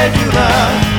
I do you love.